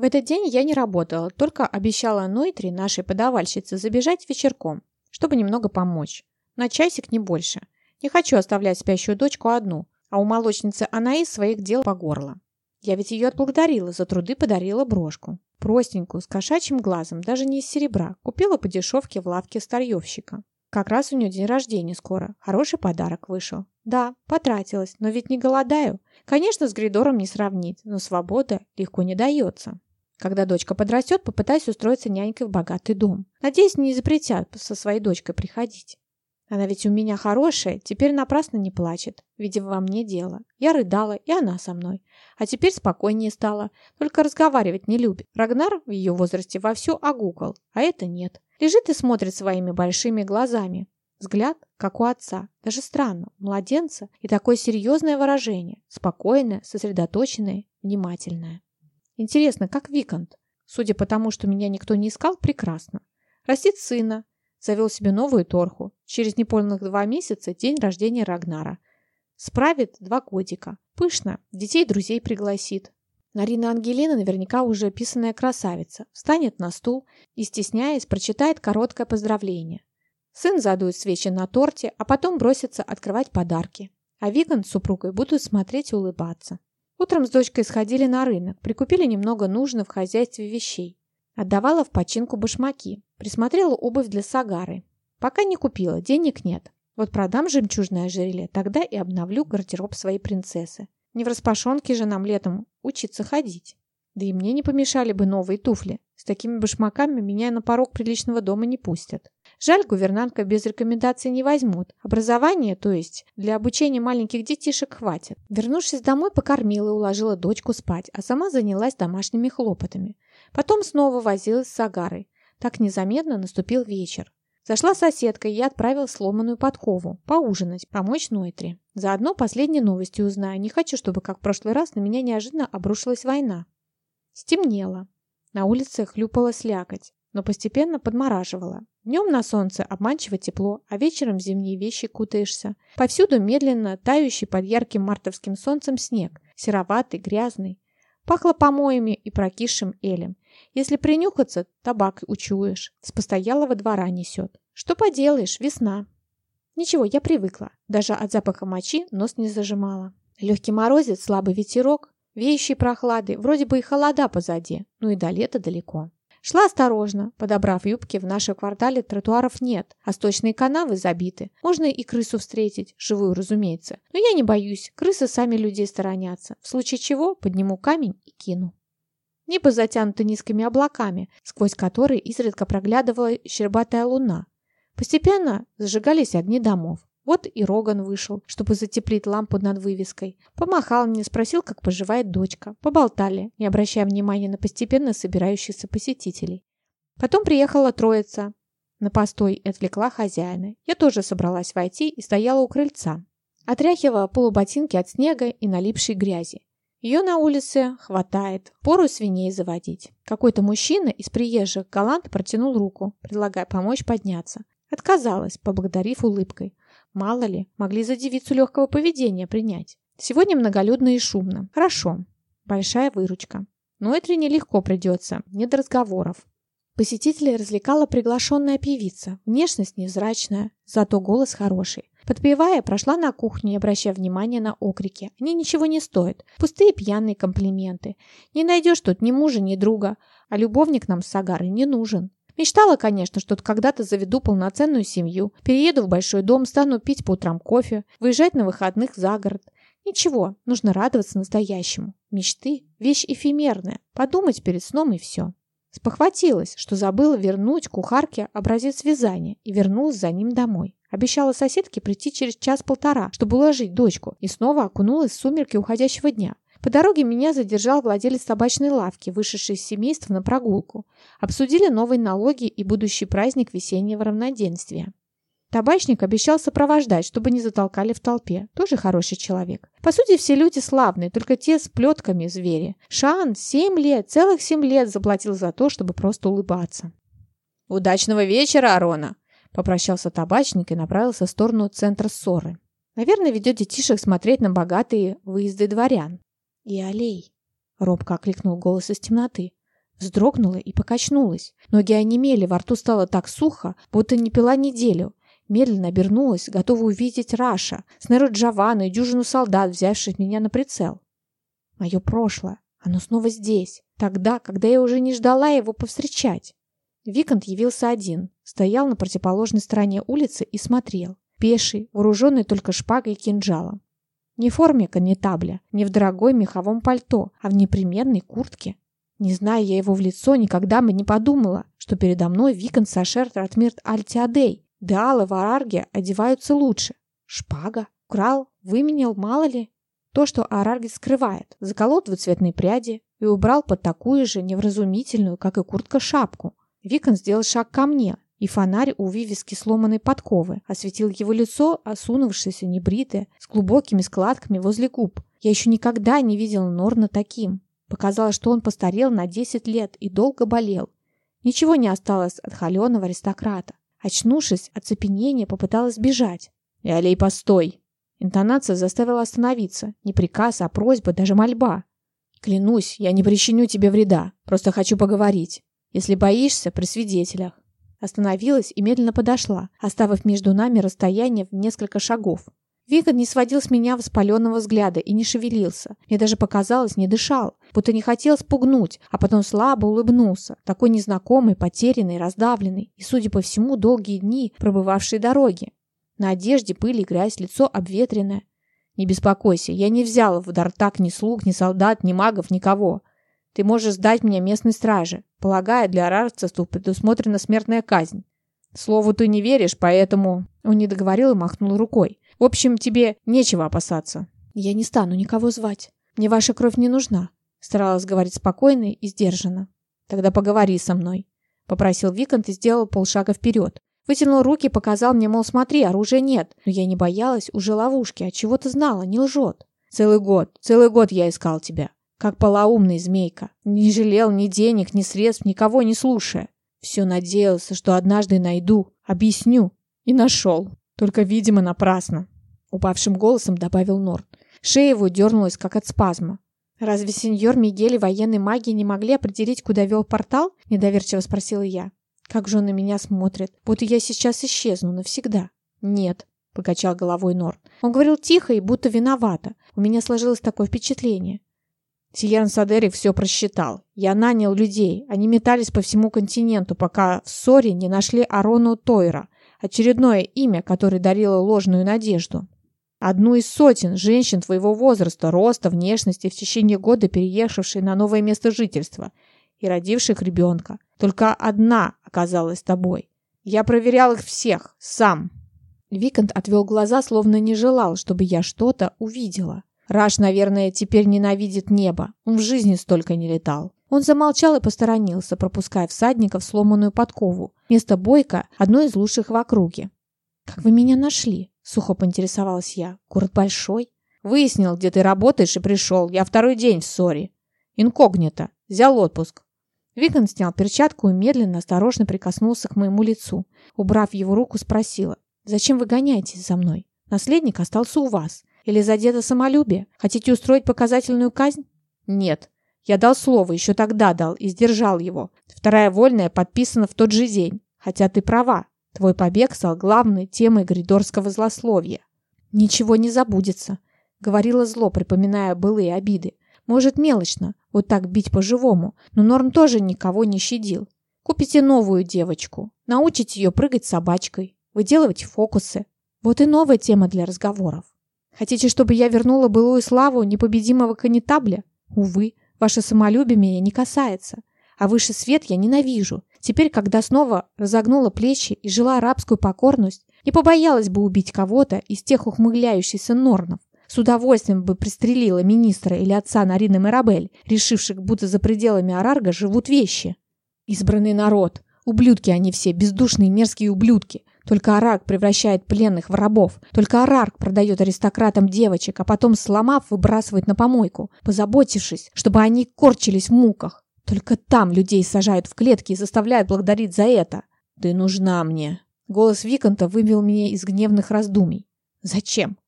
В этот день я не работала, только обещала Нойтри, нашей подавальщице, забежать вечерком, чтобы немного помочь. На часик не больше. Не хочу оставлять спящую дочку одну, а у молочницы Анаис своих дел по горло. Я ведь ее отблагодарила, за труды подарила брошку. Простенькую, с кошачьим глазом, даже не из серебра. Купила по дешевке в лавке старьевщика. Как раз у нее день рождения скоро. Хороший подарок вышел. Да, потратилась, но ведь не голодаю. Конечно, с Гридором не сравнить, но свобода легко не дается. Когда дочка подрастет, попытаюсь устроиться нянькой в богатый дом. Надеюсь, не запретят со своей дочкой приходить. Она ведь у меня хорошая, теперь напрасно не плачет. Видимо, во мне дело. Я рыдала, и она со мной. А теперь спокойнее стала. Только разговаривать не любит. Рагнар в ее возрасте вовсю огукал, а это нет. Лежит и смотрит своими большими глазами. Взгляд, как у отца. Даже странно. Младенца и такое серьезное выражение. Спокойное, сосредоточенное, внимательное. Интересно, как Викант? Судя по тому, что меня никто не искал, прекрасно. Растит сына, Завел себе новую торху. Через неполных два месяца день рождения Рагнара. Справит два годика. Пышно. Детей друзей пригласит. Нарина Ангелина наверняка уже писанная красавица. Встанет на стул и, стесняясь, прочитает короткое поздравление. Сын задует свечи на торте, а потом бросится открывать подарки. А Виган с супругой будут смотреть и улыбаться. Утром с дочкой сходили на рынок, прикупили немного нужных в хозяйстве вещей. Отдавала в починку башмаки. Присмотрела обувь для Сагары. Пока не купила, денег нет. Вот продам жемчужное ожерелье, тогда и обновлю гардероб своей принцессы. Не в распашонке же нам летом учиться ходить. Да и мне не помешали бы новые туфли. С такими башмаками меня на порог приличного дома не пустят. Жаль, гувернантка без рекомендаций не возьмут. Образование, то есть, для обучения маленьких детишек хватит. Вернувшись домой, покормила и уложила дочку спать, а сама занялась домашними хлопотами. Потом снова возилась с Агарой. Так незаметно наступил вечер. Зашла соседка, и я отправила сломанную подкову. Поужинать, помочь Нойтре. Заодно последние новости узнаю. Не хочу, чтобы, как в прошлый раз, на меня неожиданно обрушилась война. Стемнело. На улице хлюпала слякоть, но постепенно подмораживала. Днем на солнце обманчиво тепло, а вечером в зимние вещи кутаешься. Повсюду медленно тающий под ярким мартовским солнцем снег, сероватый, грязный. Пахло помоями и прокисшим элем. Если принюхаться, табак учуешь. С постоялого двора несет. Что поделаешь, весна. Ничего, я привыкла. Даже от запаха мочи нос не зажимала. Легкий морозец, слабый ветерок, веющий прохлады, вроде бы и холода позади, но и до лета далеко. Шла осторожно, подобрав юбки, в нашем квартале тротуаров нет, а сточные канавы забиты. Можно и крысу встретить, живую, разумеется. Но я не боюсь, крысы сами людей сторонятся. В случае чего подниму камень и кину. Небо затянуто низкими облаками, сквозь которые изредка проглядывала щербатая луна. Постепенно зажигались огни домов. Вот и Роган вышел, чтобы затеплить лампу над вывеской. Помахал мне, спросил, как поживает дочка. Поболтали, не обращая внимания на постепенно собирающихся посетителей. Потом приехала троица. На постой отвлекла хозяина. Я тоже собралась войти и стояла у крыльца. Отряхивала полуботинки от снега и налипшей грязи. Ее на улице хватает. Пору свиней заводить. Какой-то мужчина из приезжих галант протянул руку, предлагая помочь подняться. Отказалась, поблагодарив улыбкой. Мало ли, могли за девицу легкого поведения принять. Сегодня многолюдно и шумно. Хорошо. Большая выручка. Но это нелегко придется, не до разговоров. Посетителей развлекала приглашенная певица. Внешность невзрачная, зато голос хороший. Подпевая, прошла на кухню, не обращая внимания на окрики. Они ничего не стоят. Пустые пьяные комплименты. Не найдешь тут ни мужа, ни друга. А любовник нам с Агарой не нужен. Мечтала, конечно, что когда-то заведу полноценную семью, перееду в большой дом, стану пить по утрам кофе, выезжать на выходных за город. Ничего, нужно радоваться настоящему. Мечты – вещь эфемерная. Подумать перед сном и все. Спохватилась, что забыла вернуть кухарке образец вязания и вернулась за ним домой. Обещала соседке прийти через час-полтора, чтобы уложить дочку, и снова окунулась в сумерки уходящего дня. По дороге меня задержал владелец табачной лавки, вышедший из семейства на прогулку. Обсудили новые налоги и будущий праздник весеннего равноденствия. Табачник обещал сопровождать, чтобы не затолкали в толпе. Тоже хороший человек. По сути, все люди славные, только те с плетками звери. Шан семь лет, целых семь лет заплатил за то, чтобы просто улыбаться. «Удачного вечера, Арона!» Попрощался табачник и направился в сторону центра ссоры. Наверное, ведет детишек смотреть на богатые выезды дворян. «И Алей!» — робко окликнул голос из темноты. Вздрогнула и покачнулась. Ноги онемели, во рту стало так сухо, будто не пила неделю. Медленно обернулась, готова увидеть Раша, снаряд Джованну и дюжину солдат, взявших меня на прицел. Мое прошлое. Оно снова здесь. Тогда, когда я уже не ждала его повстречать. Викант явился один. Стоял на противоположной стороне улицы и смотрел. Пеший, вооруженный только шпагой и кинжалом. Не в форме конетабля, не в дорогой меховом пальто, а в непременной куртке. Не зная я его в лицо, никогда бы не подумала, что передо мной Викон Сашер Ратмирт Альтиадей. Деалы в Арарге одеваются лучше. Шпага? Украл? Выменял? Мало ли? То, что Арарги скрывает. Заколол двуцветные пряди и убрал под такую же невразумительную, как и куртка, шапку. Викон сделал шаг ко мне, и фонарь у вывески сломанной подковы осветил его лицо, осунувшееся, небритое, с глубокими складками возле губ. Я еще никогда не видела Норна таким. Показалось, что он постарел на 10 лет и долго болел. Ничего не осталось от холеного аристократа. Очнувшись, оцепенение попыталась сбежать. «Алей, постой!» Интонация заставила остановиться. Не приказ, а просьба, даже мольба. «Клянусь, я не причиню тебе вреда. Просто хочу поговорить. Если боишься, при свидетелях». Остановилась и медленно подошла, оставив между нами расстояние в несколько шагов. Виган не сводил с меня воспаленного взгляда и не шевелился. Мне даже показалось, не дышал, будто не хотел спугнуть, а потом слабо улыбнулся, такой незнакомый, потерянный, раздавленный и, судя по всему, долгие дни пробывавшие дороги. На одежде пыль и грязь, лицо обветренное. «Не беспокойся, я не взял в Дартак ни слуг, ни солдат, ни магов, никого. Ты можешь сдать меня местной страже. Полагаю, для арарцев предусмотрена смертная казнь. Слову ты не веришь, поэтому...» Он не договорил и махнул рукой. В общем, тебе нечего опасаться. Я не стану никого звать. Мне ваша кровь не нужна. Старалась говорить спокойно и сдержанно. Тогда поговори со мной. Попросил Викант и сделал полшага вперед. Вытянул руки, показал мне, мол, смотри, оружия нет. Но я не боялась уже ловушки, а чего-то знала, не лжет. Целый год, целый год я искал тебя. Как полоумный змейка. Не жалел ни денег, ни средств, никого не слушая. Все надеялся, что однажды найду, объясню. И нашел. Только, видимо, напрасно. Упавшим голосом добавил Норт. Шея его дернулась, как от спазма. «Разве сеньор Мигель и военной маги не могли определить, куда вел портал?» – недоверчиво спросила я. «Как же он на меня смотрит? Будто я сейчас исчезну навсегда». «Нет», – покачал головой Норт. Он говорил тихо и будто виновато. У меня сложилось такое впечатление. Сиерн Садерик все просчитал. Я нанял людей. Они метались по всему континенту, пока в ссоре не нашли Арону Тойра – очередное имя, которое дарило ложную надежду. Одну из сотен женщин твоего возраста, роста, внешности, в течение года переехавшей на новое место жительства и родивших ребенка. Только одна оказалась тобой. Я проверял их всех, сам. Викант отвел глаза, словно не желал, чтобы я что-то увидела. Раш, наверное, теперь ненавидит небо. Он в жизни столько не летал. Он замолчал и посторонился, пропуская всадников сломанную подкову. Место бойка – одно из лучших в округе. «Как вы меня нашли?» – сухо поинтересовалась я. «Город большой?» «Выяснил, где ты работаешь и пришел. Я второй день в ссоре. Инкогнито. Взял отпуск». Викон снял перчатку и медленно, осторожно прикоснулся к моему лицу. Убрав его руку, спросила. «Зачем вы гоняетесь за мной? Наследник остался у вас. Или задето самолюбие? Хотите устроить показательную казнь?» «Нет. Я дал слово, еще тогда дал, и сдержал его. Вторая вольная подписана в тот же день. Хотя ты права, твой побег стал главной темой гридорского злословия. Ничего не забудется, говорила зло, припоминая былые обиды. Может, мелочно, вот так бить по-живому, но Норм тоже никого не щадил. Купите новую девочку, научите ее прыгать собачкой, выделывать фокусы. Вот и новая тема для разговоров. Хотите, чтобы я вернула былую славу непобедимого канитабля? Увы, Ваше самолюбие меня не касается. А высший свет я ненавижу. Теперь, когда снова разогнула плечи и жила арабскую покорность, не побоялась бы убить кого-то из тех ухмыляющихся норнов. С удовольствием бы пристрелила министра или отца Нарины Мирабель, решивших, будто за пределами Арарга живут вещи. Избранный народ. Ублюдки они все, бездушные мерзкие ублюдки. Только Арарк превращает пленных в рабов. Только Арарк продает аристократам девочек, а потом, сломав, выбрасывает на помойку, позаботившись, чтобы они корчились в муках. Только там людей сажают в клетки и заставляют благодарить за это. «Ты нужна мне!» Голос Виконта вывел меня из гневных раздумий. «Зачем?»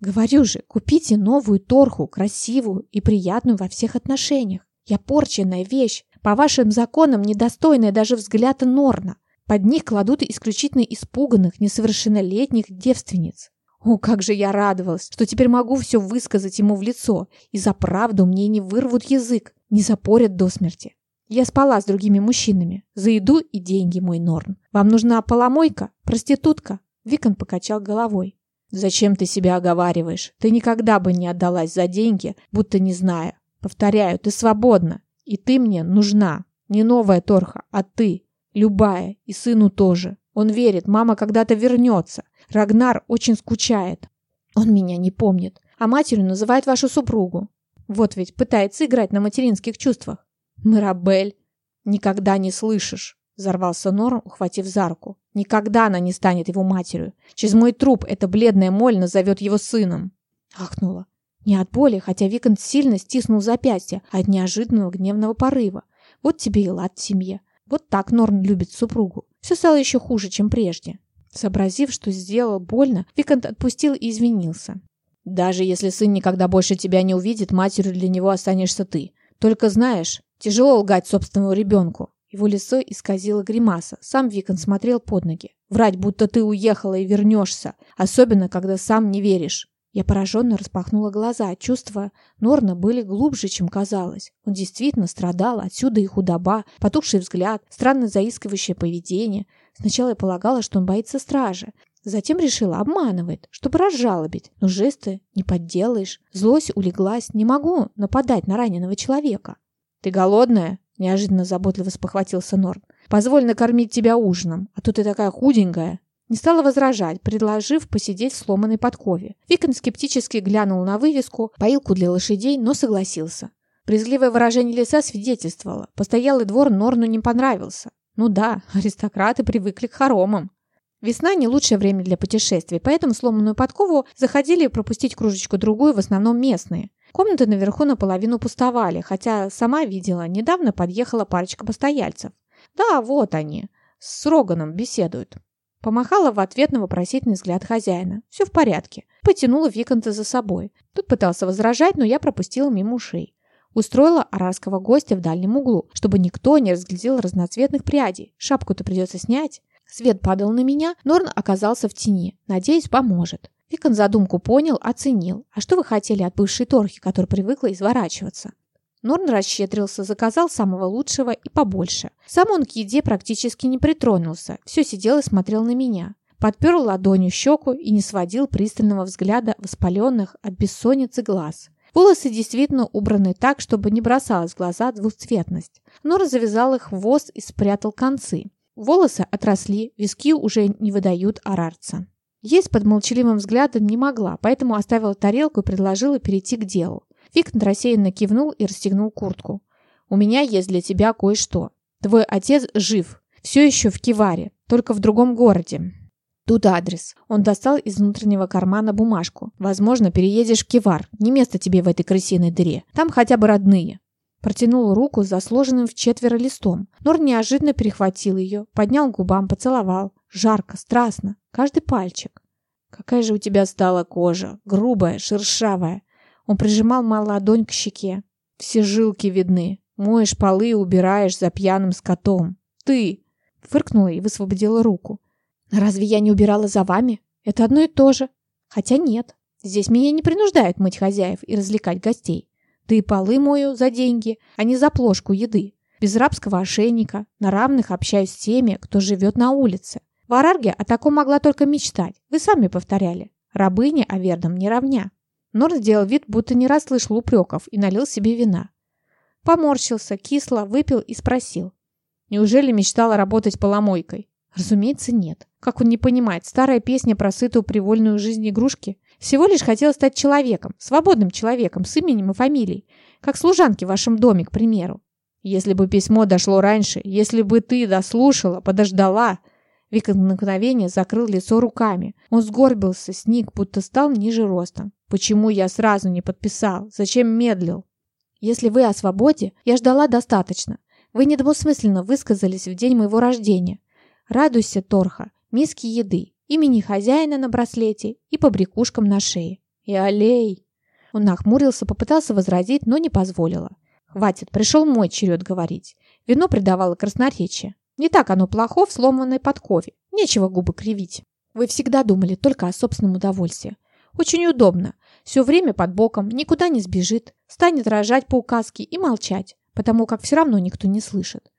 «Говорю же, купите новую торху, красивую и приятную во всех отношениях. Я порченная вещь, По вашим законам недостойная даже взгляда Норна. Под них кладут исключительно испуганных, несовершеннолетних девственниц. О, как же я радовалась, что теперь могу все высказать ему в лицо, и за правду мне не вырвут язык, не запорят до смерти. Я спала с другими мужчинами. За еду и деньги, мой Норн. Вам нужна поломойка? Проститутка?» Викон покачал головой. «Зачем ты себя оговариваешь? Ты никогда бы не отдалась за деньги, будто не зная. Повторяю, ты свободна. И ты мне нужна. Не новая Торха, а ты. Любая. И сыну тоже. Он верит, мама когда-то вернется. Рагнар очень скучает. Он меня не помнит. А матерью называет вашу супругу. Вот ведь пытается играть на материнских чувствах. «Мирабель, никогда не слышишь!» Взорвался Норм, ухватив за руку. «Никогда она не станет его матерью. Через мой труп эта бледная моль назовет его сыном!» Ахнула. Не от боли, хотя Викант сильно стиснул запястье, а от неожиданного гневного порыва. Вот тебе и лад в семье. Вот так Норн любит супругу. Все стало еще хуже, чем прежде. Сообразив, что сделал больно, Викант отпустил и извинился. «Даже если сын никогда больше тебя не увидит, матерью для него останешься ты. Только знаешь, Тяжело лгать собственному ребенку. Его лицо исказило гримаса. Сам Викон смотрел под ноги. Врать, будто ты уехала и вернешься. Особенно, когда сам не веришь. Я пораженно распахнула глаза. Чувства Норна были глубже, чем казалось. Он действительно страдал. Отсюда и худоба, потухший взгляд, странно заискивающее поведение. Сначала я полагала, что он боится стражи. Затем решила, обманывает, чтобы разжалобить. Но жесты не подделаешь. Злость улеглась. Не могу нападать на раненого человека. «Ты голодная?» – неожиданно заботливо спохватился Норн. «Позволь накормить тебя ужином, а то ты такая худенькая». Не стала возражать, предложив посидеть в сломанной подкове. Викон скептически глянул на вывеску, поилку для лошадей, но согласился. Брезгливое выражение лица свидетельствовало. Постоялый двор Норну не понравился. Ну да, аристократы привыкли к хоромам. Весна не лучшее время для путешествий, поэтому сломанную подкову заходили пропустить кружечку-другую в основном местные. Комнаты наверху наполовину пустовали, хотя сама видела, недавно подъехала парочка постояльцев. Да, вот они, с Роганом беседуют. Помахала в ответ на вопросительный взгляд хозяина. Все в порядке. Потянула Виконта за собой. Тут пытался возражать, но я пропустила мимо ушей. Устроила арарского гостя в дальнем углу, чтобы никто не разглядел разноцветных прядей. Шапку-то придется снять. Свет падал на меня, Норн оказался в тени. Надеюсь, поможет. Викон задумку понял, оценил. А что вы хотели от бывшей торхи, которая привыкла изворачиваться? Норн расщедрился, заказал самого лучшего и побольше. Сам он к еде практически не притронулся, все сидел и смотрел на меня. Подпер ладонью щеку и не сводил пристального взгляда воспаленных от бессонницы глаз. Волосы действительно убраны так, чтобы не бросалась в глаза двухцветность. Нор завязал их в хвост и спрятал концы. Волосы отросли, виски уже не выдают арарца. Есть под молчаливым взглядом не могла, поэтому оставила тарелку и предложила перейти к делу. Виктор рассеянно кивнул и расстегнул куртку. «У меня есть для тебя кое-что. Твой отец жив, все еще в Киваре, только в другом городе. Тут адрес. Он достал из внутреннего кармана бумажку. Возможно, переедешь в Кивар. Не место тебе в этой крысиной дыре. Там хотя бы родные. Протянул руку за сложенным в четверо листом. Нор неожиданно перехватил ее, поднял губам, поцеловал. Жарко, страстно, каждый пальчик. Какая же у тебя стала кожа, грубая, шершавая. Он прижимал мою ладонь к щеке. Все жилки видны. Моешь полы и убираешь за пьяным скотом. Ты! Фыркнула и высвободила руку. Разве я не убирала за вами? Это одно и то же. Хотя нет. Здесь меня не принуждают мыть хозяев и развлекать гостей. И полы мою за деньги, а не за плошку еды. Без рабского ошейника, на равных общаюсь с теми, кто живет на улице. В Арарге о таком могла только мечтать. Вы сами повторяли. Рабыне Авердам не равня. Нор сделал вид, будто не расслышал упреков и налил себе вина. Поморщился, кисло, выпил и спросил. Неужели мечтала работать поломойкой? Разумеется, нет. Как он не понимает, старая песня про сытую привольную жизнь игрушки? Всего лишь хотела стать человеком, свободным человеком, с именем и фамилией. Как служанки в вашем доме, к примеру. Если бы письмо дошло раньше, если бы ты дослушала, подождала... Вика на мгновение закрыл лицо руками. Он сгорбился, сник, будто стал ниже ростом. Почему я сразу не подписал? Зачем медлил? Если вы о свободе, я ждала достаточно. Вы недвусмысленно высказались в день моего рождения. Радуйся, Торха, миски еды, имени хозяина на браслете и побрякушкам на шее. И аллей. Он нахмурился, попытался возразить, но не позволила. Хватит, пришел мой черед говорить. Вино придавало красноречие. Не так оно плохо в сломанной подкове. Нечего губы кривить. Вы всегда думали только о собственном удовольствии. Очень удобно. Все время под боком, никуда не сбежит. Станет рожать по указке и молчать, потому как все равно никто не слышит.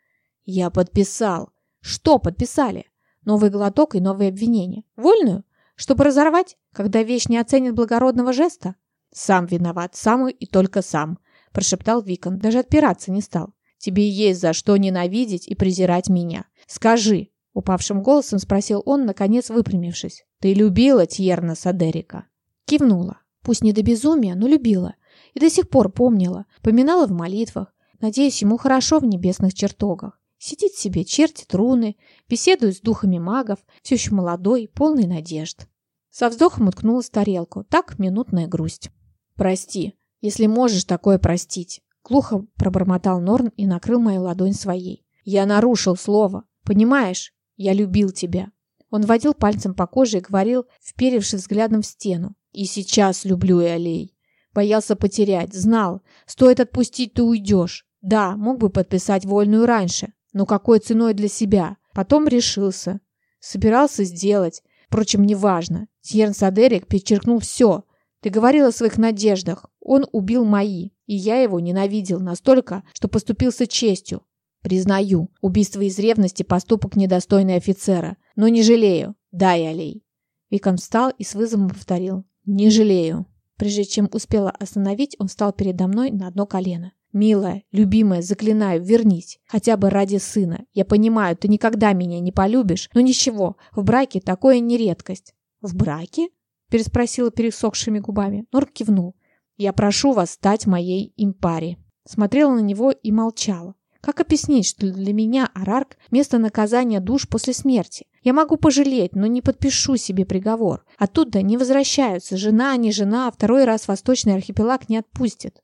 Я подписал. Что подписали? Новый глоток и новые обвинения. Вольную? Чтобы разорвать, когда вещь не оценит благородного жеста? Сам виноват, сам и только сам, прошептал Викон. Даже отпираться не стал. Тебе есть за что ненавидеть и презирать меня. Скажи, упавшим голосом спросил он, наконец выпрямившись. Ты любила Тьерна Садерика? Кивнула. Пусть не до безумия, но любила. И до сих пор помнила. Поминала в молитвах. Надеюсь, ему хорошо в небесных чертогах. Сидит себе, чертит руны, беседует с духами магов, все еще молодой, полный надежд. Со вздохом уткнулась в тарелку. Так минутная грусть. «Прости, если можешь такое простить». Глухо пробормотал Норн и накрыл мою ладонь своей. «Я нарушил слово. Понимаешь? Я любил тебя». Он водил пальцем по коже и говорил, вперевшись взглядом в стену. «И сейчас люблю и Алей. Боялся потерять, знал. Стоит отпустить, ты уйдешь. Да, мог бы подписать вольную раньше, но какой ценой для себя? Потом решился. Собирался сделать. Впрочем, неважно. Тьерн Садерик перечеркнул все. Ты говорил о своих надеждах. Он убил мои. И я его ненавидел настолько, что поступился честью. Признаю, убийство из ревности – поступок недостойный офицера. Но не жалею. Дай, Алей. Викон встал и с вызовом повторил. Не жалею. Прежде чем успела остановить, он встал передо мной на одно колено. «Милая, любимая, заклинаю, вернись. Хотя бы ради сына. Я понимаю, ты никогда меня не полюбишь, но ничего, в браке такое не редкость». «В браке?» – переспросила пересохшими губами. Норк кивнул. «Я прошу вас стать моей импари». Смотрела на него и молчала. Как объяснить, что для меня Арарк – место наказания душ после смерти? Я могу пожалеть, но не подпишу себе приговор. Оттуда не возвращаются. Жена, не жена, второй раз восточный архипелаг не отпустит.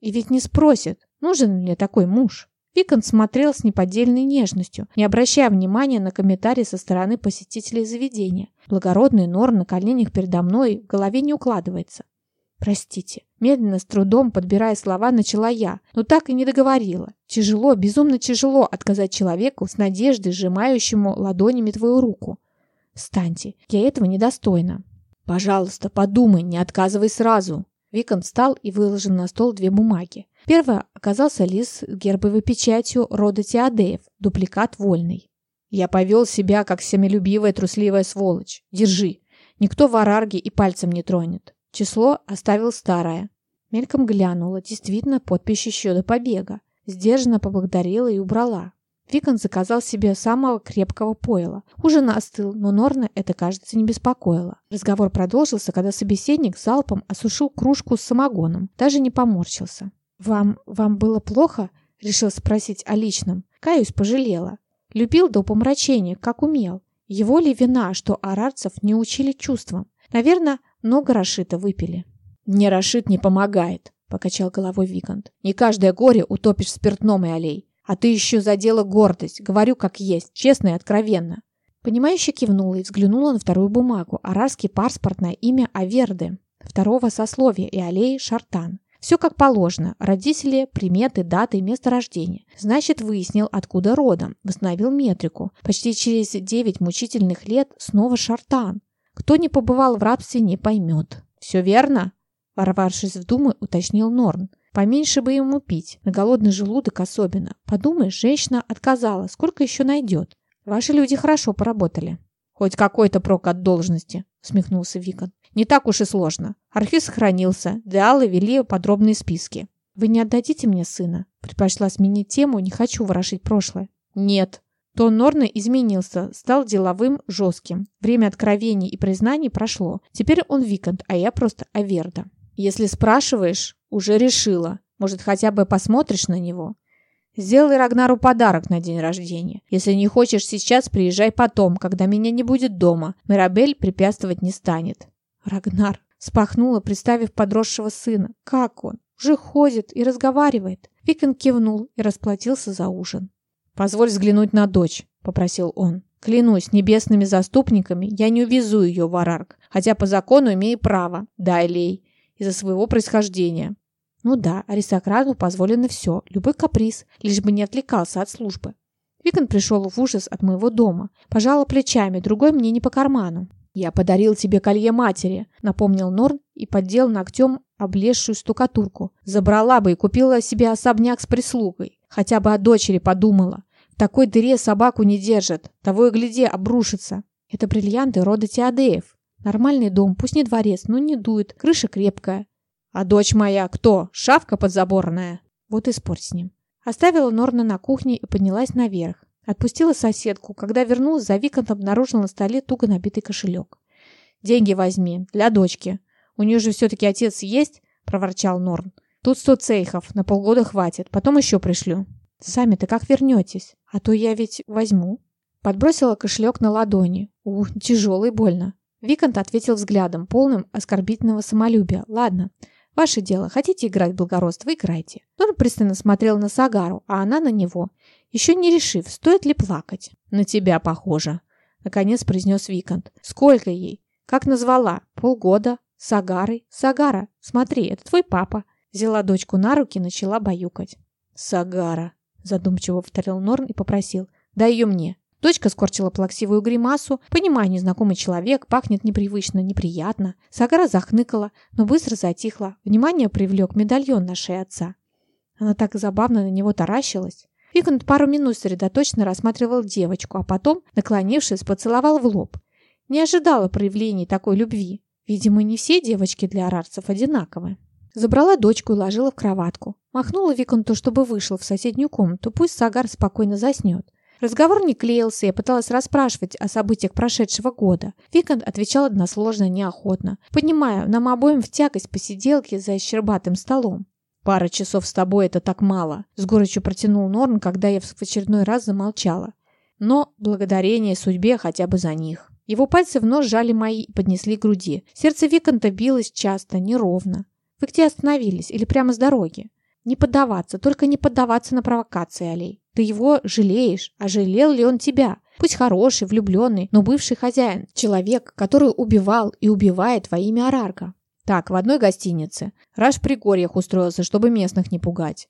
И ведь не спросит, нужен ли мне такой муж. Викон смотрел с неподдельной нежностью, не обращая внимания на комментарии со стороны посетителей заведения. Благородный нор на коленях передо мной в голове не укладывается. Простите. Медленно, с трудом, подбирая слова, начала я, но так и не договорила. Тяжело, безумно тяжело отказать человеку с надеждой, сжимающему ладонями твою руку. Встаньте, я этого недостойна. Пожалуйста, подумай, не отказывай сразу. Викон встал и выложил на стол две бумаги. Первая оказался лист с гербовой печатью рода Теодеев, дупликат вольный. «Я повел себя, как семилюбивая трусливая сволочь. Держи. Никто в Арарге и пальцем не тронет. Число оставил старое». Мельком глянула, действительно, подпись еще до побега. Сдержанно поблагодарила и убрала. Викон заказал себе самого крепкого пойла. Ужин остыл, но Норна это, кажется, не беспокоило. Разговор продолжился, когда собеседник залпом осушил кружку с самогоном. Даже не поморщился. «Вам... вам было плохо?» — решил спросить о личном. Каюсь пожалела. Любил до помрачения, как умел. Его ли вина, что арарцев не учили чувствам? Наверное, много Рашита выпили. «Мне Рашит не помогает», — покачал головой Викант. «Не каждое горе утопишь в спиртном и аллей. А ты еще задела гордость. Говорю, как есть, честно и откровенно. Понимающе кивнула и взглянула на вторую бумагу. Арарский паспортное имя Аверды. Второго сословия и аллеи Шартан. Все как положено. Родители, приметы, даты и место рождения. Значит, выяснил, откуда родом. Восстановил метрику. Почти через девять мучительных лет снова Шартан. Кто не побывал в рабстве, не поймет. Все верно? Ворвавшись в думы, уточнил Норн. Поменьше бы ему пить, на голодный желудок особенно. Подумаешь, женщина отказала, сколько еще найдет? Ваши люди хорошо поработали. Хоть какой-то прок от должности, усмехнулся Викон. Не так уж и сложно. Архив сохранился, Деалы вели подробные списки. Вы не отдадите мне сына? Предпочла сменить тему, не хочу ворошить прошлое. Нет. Тон Норна изменился, стал деловым, жестким. Время откровений и признаний прошло. Теперь он Викант, а я просто Аверда. Если спрашиваешь, уже решила. Может, хотя бы посмотришь на него? Сделай Рагнару подарок на день рождения. Если не хочешь сейчас, приезжай потом, когда меня не будет дома. Мирабель препятствовать не станет. Рагнар спахнула, представив подросшего сына. Как он? Уже ходит и разговаривает. Викон кивнул и расплатился за ужин. «Позволь взглянуть на дочь», — попросил он. «Клянусь небесными заступниками, я не увезу ее в Арарк, хотя по закону имею право. Дай, Лей из-за своего происхождения. Ну да, аристократу позволено все, любой каприз, лишь бы не отвлекался от службы. Викон пришел в ужас от моего дома. Пожала плечами, другой мне не по карману. «Я подарил тебе колье матери», — напомнил Норн и поддел ногтем облезшую штукатурку. Забрала бы и купила себе особняк с прислугой. Хотя бы о дочери подумала. В такой дыре собаку не держат. Того и гляди, обрушится. Это бриллианты рода Теодеев. Нормальный дом, пусть не дворец, но не дует, крыша крепкая. А дочь моя кто? Шавка подзаборная. Вот и спорь с ним. Оставила Норна на кухне и поднялась наверх. Отпустила соседку. Когда вернулась, за Виконт обнаружила на столе туго набитый кошелек. «Деньги возьми. Для дочки. У нее же все-таки отец есть?» – проворчал Норн. «Тут сто цейхов. На полгода хватит. Потом еще пришлю». «Сами-то как вернетесь? А то я ведь возьму». Подбросила кошелек на ладони. Ух, тяжелый больно. Виконт ответил взглядом, полным оскорбительного самолюбия. «Ладно, ваше дело. Хотите играть в благородство? Играйте». Норн пристально смотрел на Сагару, а она на него еще не решив, стоит ли плакать. «На тебя похоже», — наконец произнес Викант. «Сколько ей? Как назвала? Полгода? Сагарой? Сагара, смотри, это твой папа». Взяла дочку на руки и начала баюкать. «Сагара», — задумчиво повторил Норн и попросил. «Дай ее мне». Дочка скорчила плаксивую гримасу. Понимая, незнакомый человек, пахнет непривычно, неприятно. Сагара захныкала, но быстро затихла. Внимание привлек медальон на шее отца. Она так забавно на него таращилась. Виконт пару минут сосредоточенно рассматривал девочку, а потом, наклонившись, поцеловал в лоб. Не ожидала проявлений такой любви. Видимо, не все девочки для арарцев одинаковы. Забрала дочку и ложила в кроватку. Махнула Виконту, чтобы вышел в соседнюю комнату, пусть Сагар спокойно заснет. Разговор не клеился, я пыталась расспрашивать о событиях прошедшего года. Виконт отвечал односложно, неохотно. Понимаю, нам обоим в тягость посиделки за щербатым столом. «Пара часов с тобой — это так мало», — с горечью протянул Норн, когда я в очередной раз замолчала. Но благодарение судьбе хотя бы за них. Его пальцы вновь сжали мои и поднесли к груди. Сердце Виконта билось часто, неровно. «Вы где остановились? Или прямо с дороги?» «Не поддаваться, только не поддаваться на провокации, Алей. Ты его жалеешь, а жалел ли он тебя? Пусть хороший, влюбленный, но бывший хозяин. Человек, который убивал и убивает во имя Арарка. Так, в одной гостинице. Раш в Пригорьях устроился, чтобы местных не пугать.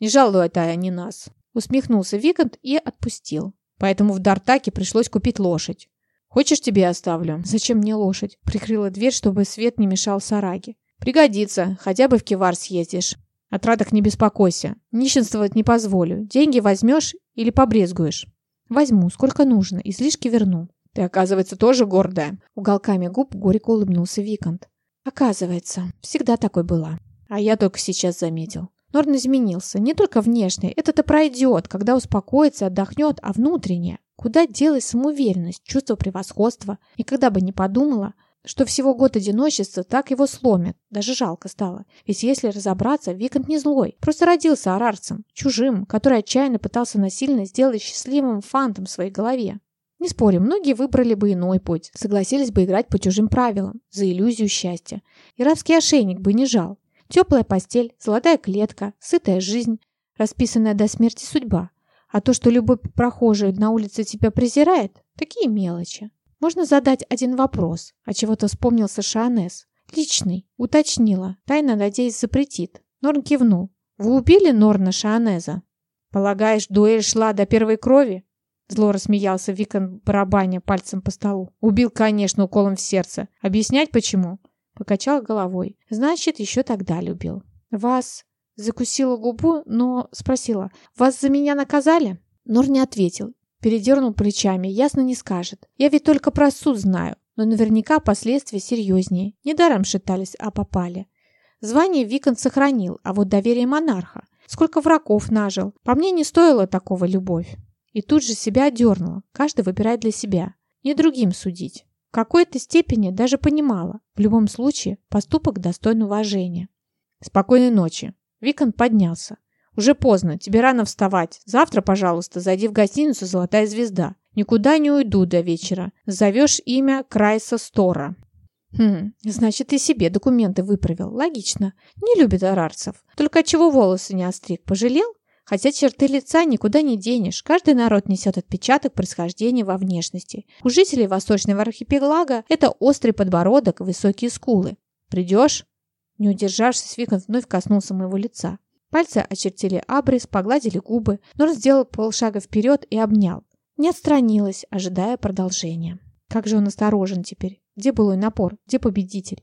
Не жалуют они нас. Усмехнулся Викант и отпустил. Поэтому в Дартаке пришлось купить лошадь. Хочешь, тебе оставлю? Зачем мне лошадь? Прикрыла дверь, чтобы свет не мешал Сараге. Пригодится, хотя бы в Кивар съездишь. От радок не беспокойся. Нищенствовать не позволю. Деньги возьмешь или побрезгуешь? Возьму, сколько нужно, излишки верну. Ты, оказывается, тоже гордая. Уголками губ горько улыбнулся Викант. Оказывается, всегда такой была. А я только сейчас заметил. Норн изменился. Не только внешне. Это-то пройдет, когда успокоится, отдохнет, а внутреннее. Куда делась самоуверенность, чувство превосходства? Никогда бы не подумала, что всего год одиночества так его сломит. Даже жалко стало. Ведь если разобраться, Викант не злой. Просто родился арарцем, чужим, который отчаянно пытался насильно сделать счастливым фантом в своей голове. Не спорим, многие выбрали бы иной путь, согласились бы играть по чужим правилам, за иллюзию счастья. И рабский ошейник бы не жал. Теплая постель, золотая клетка, сытая жизнь, расписанная до смерти судьба. А то, что любой прохожий на улице тебя презирает, такие мелочи. Можно задать один вопрос, а чего-то вспомнился Шанес. Личный, уточнила, тайно, надеясь, запретит. Норн кивнул. Вы убили Норна Шанеза? Полагаешь, дуэль шла до первой крови? Зло рассмеялся Викон, барабаня пальцем по столу. Убил, конечно, уколом в сердце. Объяснять почему? Покачал головой. Значит, еще тогда любил. Вас... Закусила губу, но спросила. «Вас за меня наказали?» Нор не ответил. Передернул плечами. Ясно не скажет. Я ведь только про суд знаю. Но наверняка последствия серьезнее. Недаром шитались, а попали. Звание Викон сохранил, а вот доверие монарха. Сколько врагов нажил. По мне не стоило такого любовь. И тут же себя одернула. Каждый выбирает для себя. Не другим судить. В какой-то степени даже понимала. В любом случае, поступок достоин уважения. Спокойной ночи. Викон поднялся. Уже поздно, тебе рано вставать. Завтра, пожалуйста, зайди в гостиницу «Золотая звезда». Никуда не уйду до вечера. Зовешь имя Крайса Стора. Хм, значит, и себе документы выправил. Логично. Не любит арарцев. Только чего волосы не остриг? Пожалел? Хотя черты лица никуда не денешь. Каждый народ несет отпечаток происхождения во внешности. У жителей восточного архипелага это острый подбородок высокие скулы. Придешь? Не удержавшись, Викон вновь коснулся моего лица. Пальцы очертили абрис, погладили губы. Норн сделал полшага вперед и обнял. Не отстранилась, ожидая продолжения. Как же он осторожен теперь. Где былой напор? Где победитель?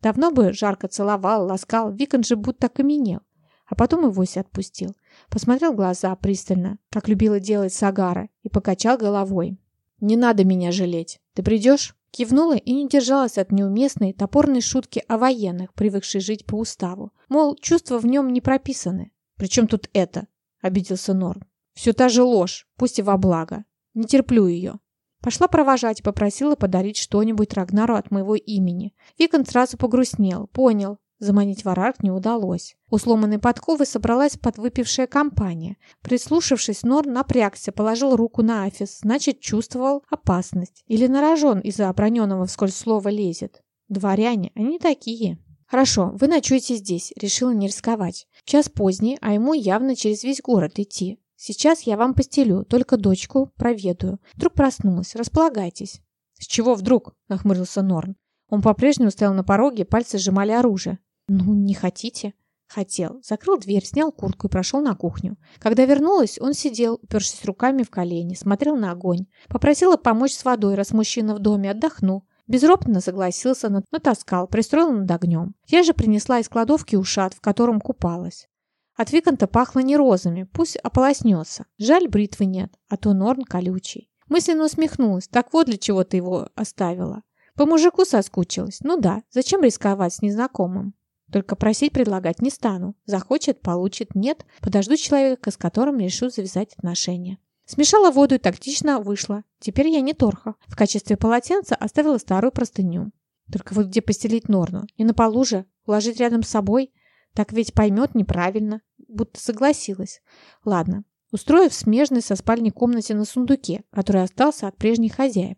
Давно бы жарко целовал, ласкал. Викон же будто окаменел. А потом и вовсе отпустил. Посмотрел глаза пристально, как любила делать Сагара, и покачал головой. «Не надо меня жалеть. Ты придешь?» Кивнула и не держалась от неуместной, топорной шутки о военных, привыкшей жить по уставу. Мол, чувства в нем не прописаны. «Причем тут это?» – обиделся Норн. «Все та же ложь, пусть и во благо. Не терплю ее». Пошла провожать и попросила подарить что-нибудь Рагнару от моего имени. Викон сразу погрустнел, понял, Заманить Варарк не удалось. У сломанной подковы собралась подвыпившая компания. Прислушавшись, Нор напрягся, положил руку на Афис, значит, чувствовал опасность. Или нарожен из-за оброненного вскользь слова лезет. Дворяне, они такие. «Хорошо, вы ночуете здесь», — решила не рисковать. Час поздний, а ему явно через весь город идти. Сейчас я вам постелю, только дочку проведаю. Вдруг проснулась, располагайтесь. «С чего вдруг?» — нахмурился Норн. Он по-прежнему стоял на пороге, пальцы сжимали оружие. «Ну, не хотите?» Хотел. Закрыл дверь, снял куртку и прошел на кухню. Когда вернулась, он сидел, упершись руками в колени, смотрел на огонь. Попросила помочь с водой, раз мужчина в доме, отдохну. Безропотно согласился, натаскал, пристроил над огнем. Я же принесла из кладовки ушат, в котором купалась. От Виконта пахло не розами, пусть ополоснется. Жаль, бритвы нет, а то норн колючий. Мысленно усмехнулась, так вот для чего ты его оставила. По мужику соскучилась. Ну да, зачем рисковать с незнакомым? Только просить предлагать не стану. Захочет – получит. Нет – подожду человека, с которым решу завязать отношения. Смешала воду и тактично вышла. Теперь я не торха. В качестве полотенца оставила старую простыню. Только вот где постелить Норну? Не на полу же. Уложить рядом с собой? Так ведь поймет неправильно. Будто согласилась. Ладно. Устроив смежный со спальней комнате на сундуке, который остался от прежних хозяев.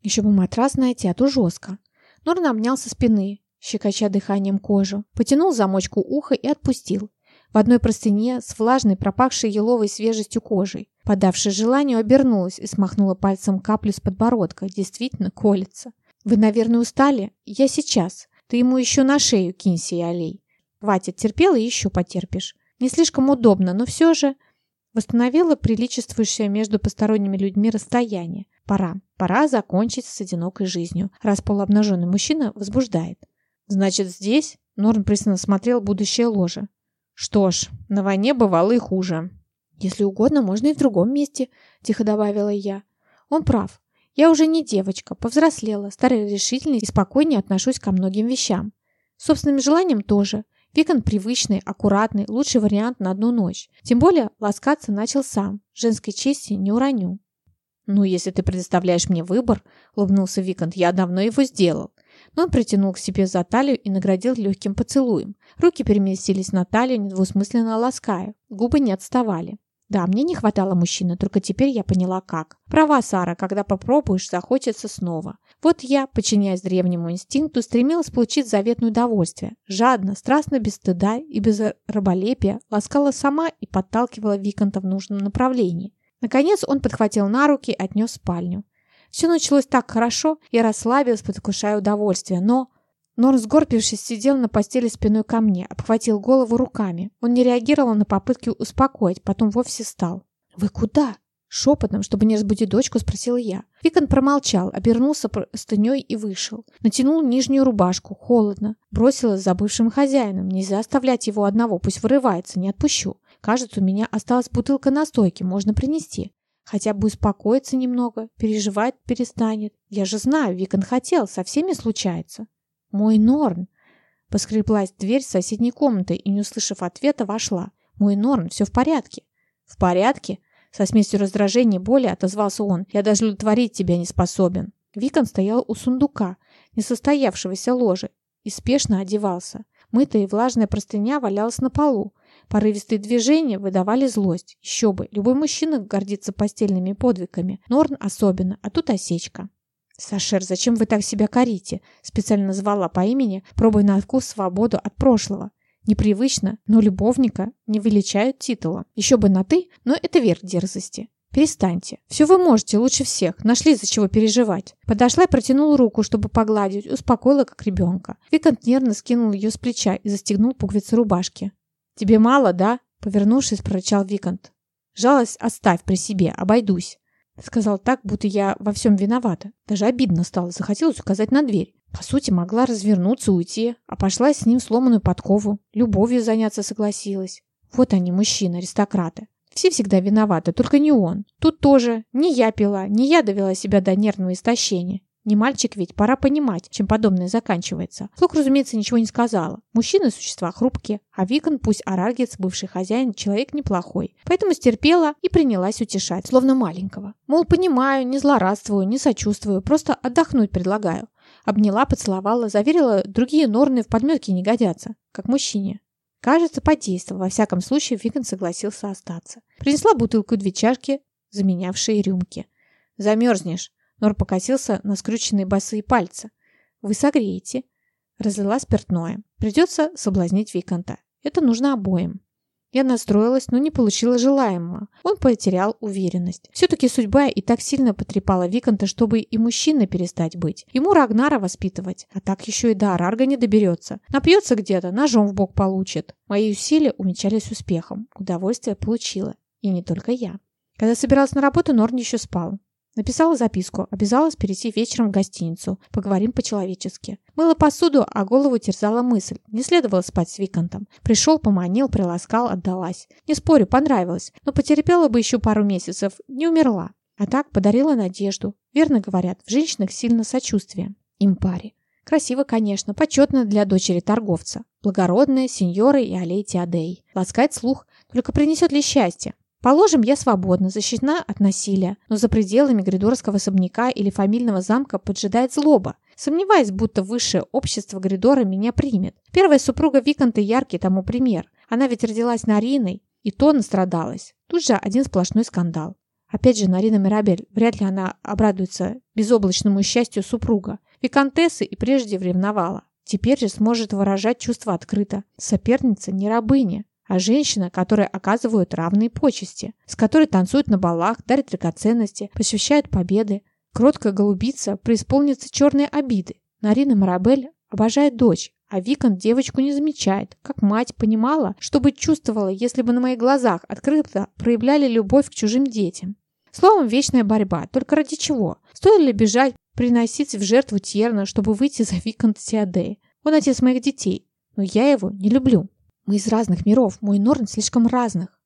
Еще бы матрас найти, а то жестко. Норн обнял со спины, щекоча дыханием кожу, потянул замочку уха и отпустил. В одной простыне с влажной, пропахшей еловой свежестью кожей. Подавшись желанию, обернулась и смахнула пальцем каплю с подбородка. Действительно, колется. «Вы, наверное, устали? Я сейчас. Ты ему еще на шею кинься и олей. Хватит, терпела и еще потерпишь. Не слишком удобно, но все же...» Восстановила приличествующее между посторонними людьми расстояние. Пора. Пора закончить с одинокой жизнью, раз полуобнаженный мужчина возбуждает. «Значит, здесь?» Норн пристально смотрел будущее ложе. «Что ж, на войне бывало и хуже». «Если угодно, можно и в другом месте», — тихо добавила я. «Он прав. Я уже не девочка, повзрослела, старая решительной и спокойнее отношусь ко многим вещам. Собственным желанием тоже. Викон привычный, аккуратный, лучший вариант на одну ночь. Тем более ласкаться начал сам. Женской чести не уроню». «Ну, если ты предоставляешь мне выбор», — улыбнулся Викант, — «я давно его сделал но он притянул к себе за талию и наградил легким поцелуем. Руки переместились на талию, недвусмысленно лаская. Губы не отставали. Да, мне не хватало мужчины, только теперь я поняла как. Права, Сара, когда попробуешь, захочется снова. Вот я, подчиняясь древнему инстинкту, стремилась получить заветное удовольствие. Жадно, страстно, без стыда и без раболепия ласкала сама и подталкивала Виконта в нужном направлении. Наконец он подхватил на руки и отнес спальню. Все началось так хорошо, я расслабилась, предвкушая удовольствие, но... Норн, сгорбившись, сидел на постели спиной ко мне, обхватил голову руками. Он не реагировал на попытки успокоить, потом вовсе стал. «Вы куда?» Шепотом, чтобы не разбудить дочку, спросила я. Викон промолчал, обернулся простыней и вышел. Натянул нижнюю рубашку. Холодно. Бросилась за бывшим хозяином. Нельзя оставлять его одного, пусть вырывается, не отпущу. Кажется, у меня осталась бутылка настойки, можно принести. Хотя бы успокоиться немного, переживать перестанет. Я же знаю, Викон хотел, со всеми случается. Мой Норн. Поскреблась дверь соседней комнаты и, не услышав ответа, вошла. Мой Норн, все в порядке. В порядке? Со смесью раздражения и боли отозвался он. Я даже удовлетворить тебя не способен. Викон стоял у сундука, несостоявшегося ложа, и спешно одевался. Мытая и влажная простыня валялась на полу. Порывистые движения выдавали злость. Еще бы, любой мужчина гордится постельными подвигами. Норн особенно, а тут осечка. «Сашер, зачем вы так себя корите?» Специально назвала по имени, пробуя на вкус свободу от прошлого. Непривычно, но любовника не величают титула. Еще бы на «ты», но это верх дерзости. «Перестаньте. Все вы можете, лучше всех. Нашли за чего переживать». Подошла и протянула руку, чтобы погладить, успокоила, как ребенка. Викант нервно скинул ее с плеча и застегнул пуговицы рубашки. «Тебе мало, да?» Повернувшись, прорычал Викант. «Жалость оставь при себе, обойдусь». Сказал так, будто я во всем виновата. Даже обидно стало, захотелось указать на дверь. По сути, могла развернуться, уйти, а пошла с ним сломанную подкову. Любовью заняться согласилась. Вот они, мужчины, аристократы. Все всегда виноваты, только не он. Тут тоже не я пила, не я довела себя до нервного истощения. Не мальчик ведь, пора понимать, чем подобное заканчивается. Слух, разумеется, ничего не сказала. Мужчины – существа хрупкие, а Викон, пусть Арагец, бывший хозяин, человек неплохой. Поэтому стерпела и принялась утешать, словно маленького. Мол, понимаю, не злорадствую, не сочувствую, просто отдохнуть предлагаю. Обняла, поцеловала, заверила, другие норны в подметке не годятся, как мужчине. Кажется, подействовал. Во всяком случае, Викон согласился остаться. Принесла бутылку и две чашки, заменявшие рюмки. «Замерзнешь!» Нор покосился на скрюченные босые пальцы. «Вы согреете». Разлила спиртное. Придется соблазнить Виконта. Это нужно обоим. Я настроилась, но не получила желаемого. Он потерял уверенность. Все-таки судьба и так сильно потрепала Виконта, чтобы и мужчиной перестать быть. Ему Рагнара воспитывать. А так еще и до Арарга не доберется. Напьется где-то, ножом в бок получит. Мои усилия умечались успехом. Удовольствие получила. И не только я. Когда собиралась на работу, Норн еще спал. Написала записку, обязалась перейти вечером в гостиницу. Поговорим по-человечески. Мыла посуду, а голову терзала мысль. Не следовало спать с Викантом. Пришел, поманил, приласкал, отдалась. Не спорю, понравилось. Но потерпела бы еще пару месяцев. Не умерла. А так подарила надежду. Верно говорят, в женщинах сильно сочувствие. Им паре. Красиво, конечно, почетно для дочери торговца. Благородная, сеньоры и аллей Теодей. Ласкать слух, только принесет ли счастье? Положим, я свободна, защищена от насилия, но за пределами гридорского особняка или фамильного замка поджидает злоба. Сомневаюсь, будто высшее общество Гридора меня примет. Первая супруга Виконта яркий тому пример. Она ведь родилась Нариной, и то настрадалась. Тут же один сплошной скандал. Опять же, Нарина Мирабель, вряд ли она обрадуется безоблачному счастью супруга. Виконтессы и прежде ревновала. Теперь же сможет выражать чувства открыто. Соперница не рабыня а женщина, которой оказывают равные почести, с которой танцуют на балах, дарят драгоценности, посвящают победы. Кроткая голубица преисполнится черные обиды. Нарина Марабель обожает дочь, а Викон девочку не замечает. Как мать понимала, что бы чувствовала, если бы на моих глазах открыто проявляли любовь к чужим детям. Словом, вечная борьба. Только ради чего? Стоит ли бежать, приносить в жертву Терна, чтобы выйти за Виконт Теодея? Он отец моих детей, но я его не люблю. Мы из разных миров, мой Норн слишком разных.